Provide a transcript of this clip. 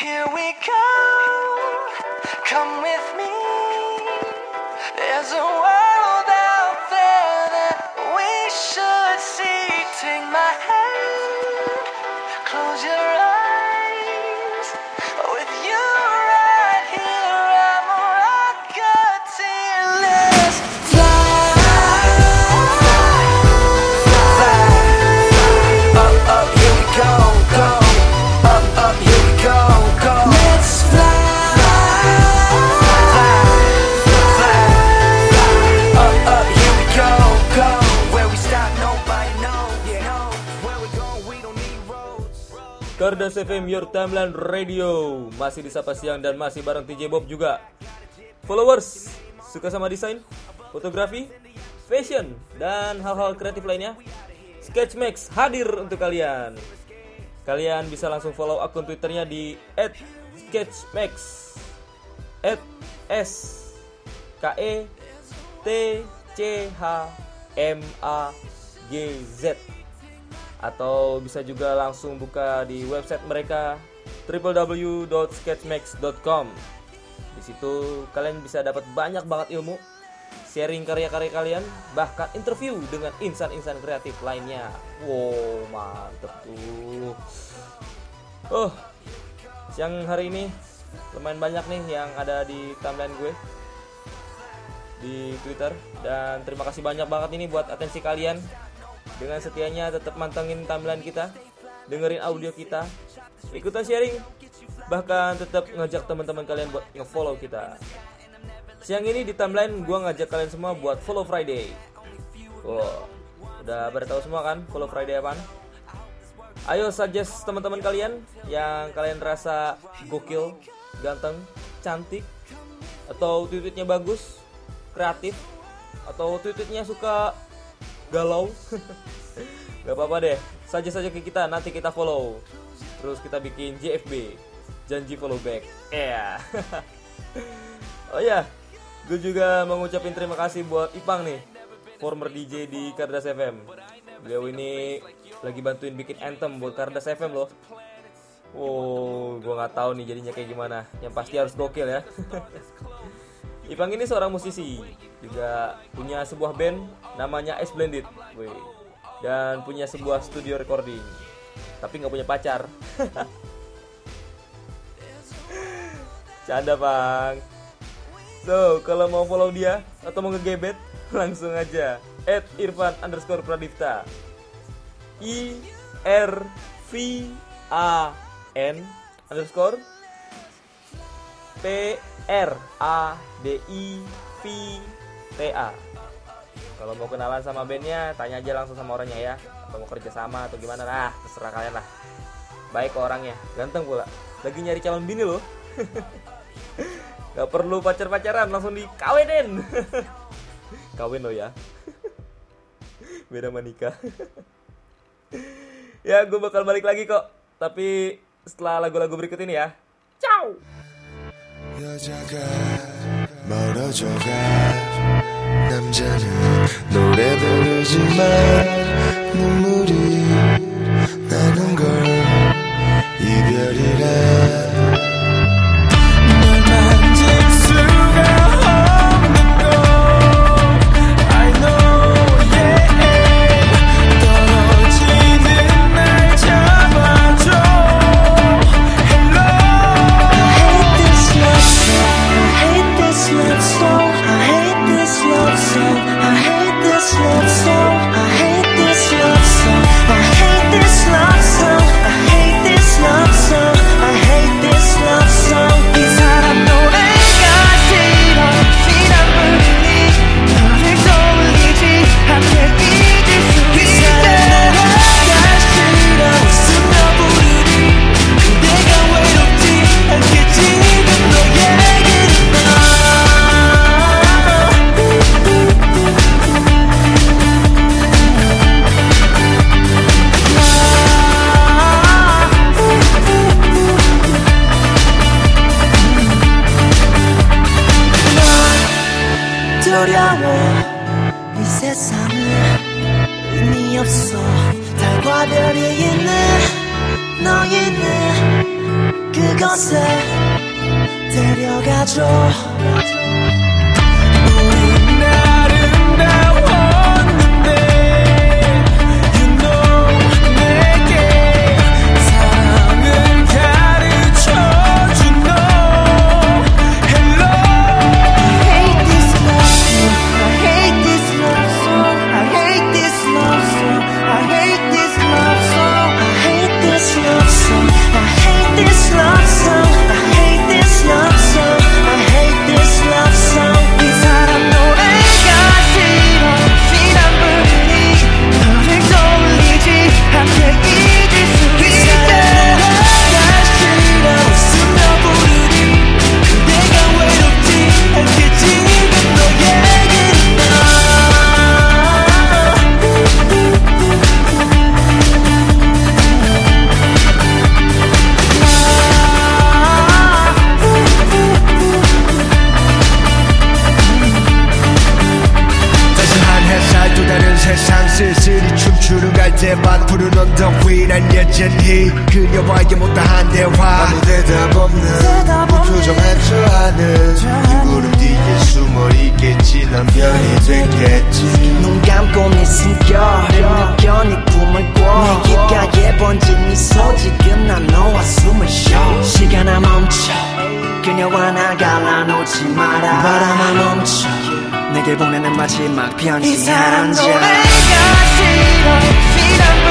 Here we go. Come with me. There's a Kardas FM Your Timeline Radio. Masih disapa siang dan masih bareng TJ Bob juga. Followers Suka sama desain, fotografi, fashion, dan hal-hal kreatif lainnya Sketchmax hadir untuk kalian. Kalian bisa langsung follow akun twitternya di @sketchmax S K E T C H M A G Z atau bisa juga langsung buka di website mereka www.sketchmax.com. Di situ kalian bisa dapat banyak banget ilmu, sharing karya-karya kalian, bahkan interview dengan insan-insan kreatif lainnya. Wow, mantep tuh. Oh, siang hari ini lumayan banyak nih yang ada di timeline gue di Twitter dan terima kasih banyak banget ini buat atensi kalian dengan setianya tetap mantengin timeline kita, dengerin audio kita, ikutan sharing, bahkan tetap ngajak teman-teman kalian buat nge-follow kita. Siang ini di timeline gua ngajak kalian semua buat follow Friday. Wow, udah pada tahu semua kan follow Friday apaan? Ayo suggest teman-teman kalian yang kalian rasa gokil, ganteng, cantik, atau tweetnya bagus, kreatif, atau tweetnya suka galau. Gak apa-apa deh. Saja saja ke kita Nanti kita follow. Terus kita bikin JFB Janji follow back. Yeah Oh ya Gue juga mengucapin terima kasih buat Ipang nih. Former DJ di Kardas FM Beliau ini Lagi bantuin bikin anthem buat Kardas FM loh. Oh, gue nggak tahu nih jadinya kayak gimana. Yang pasti harus gokil ya. Ipang ini seorang musisi, juga punya sebuah band namanya S Blended, Wih. dan punya sebuah studio recording. Tapi nggak punya pacar. Canda bang. So, kalau mau follow dia atau mau ngegebet, langsung aja. At Irfan underscore Pradipta. I R V A N underscore P R A D I V T A. Kalau mau kenalan sama bandnya, tanya aja langsung sama orangnya ya. Atau mau kerja sama atau gimana lah, terserah kalian lah. Baik orangnya, ganteng pula. Lagi nyari calon bini loh. Gak perlu pacar-pacaran, langsung dikawinin. Kawin lo ya. Beda sama nikah. ya, gue bakal balik lagi kok. Tapi setelah lagu-lagu berikut ini ya. Ciao. 여자가 멀어져가 남자는 노래 부르지만 두려워. 이 세상은 의미 없어. 달과 별이 있는 너희는 그것에 데려가줘 song. I 때만 푸른 언덕 위난 여전히 그녀와의 못다한 대화. 아무 대답 없는 대답 무표정한 저 하늘 이 구름 뒤에 숨어 있겠지. 난 별이 됐겠지. 눈 감고 네 숨결을 느껴 네 꿈을 꿔. 귓가에 번진 미소 지금 난 너와 숨을 쉬어. 시간아 멈춰. 그녀와 나 갈라놓지 마라. 바람아 멈춰. 내게 보내는 마지막 편지 한 장. 노래가 싫어 Cause I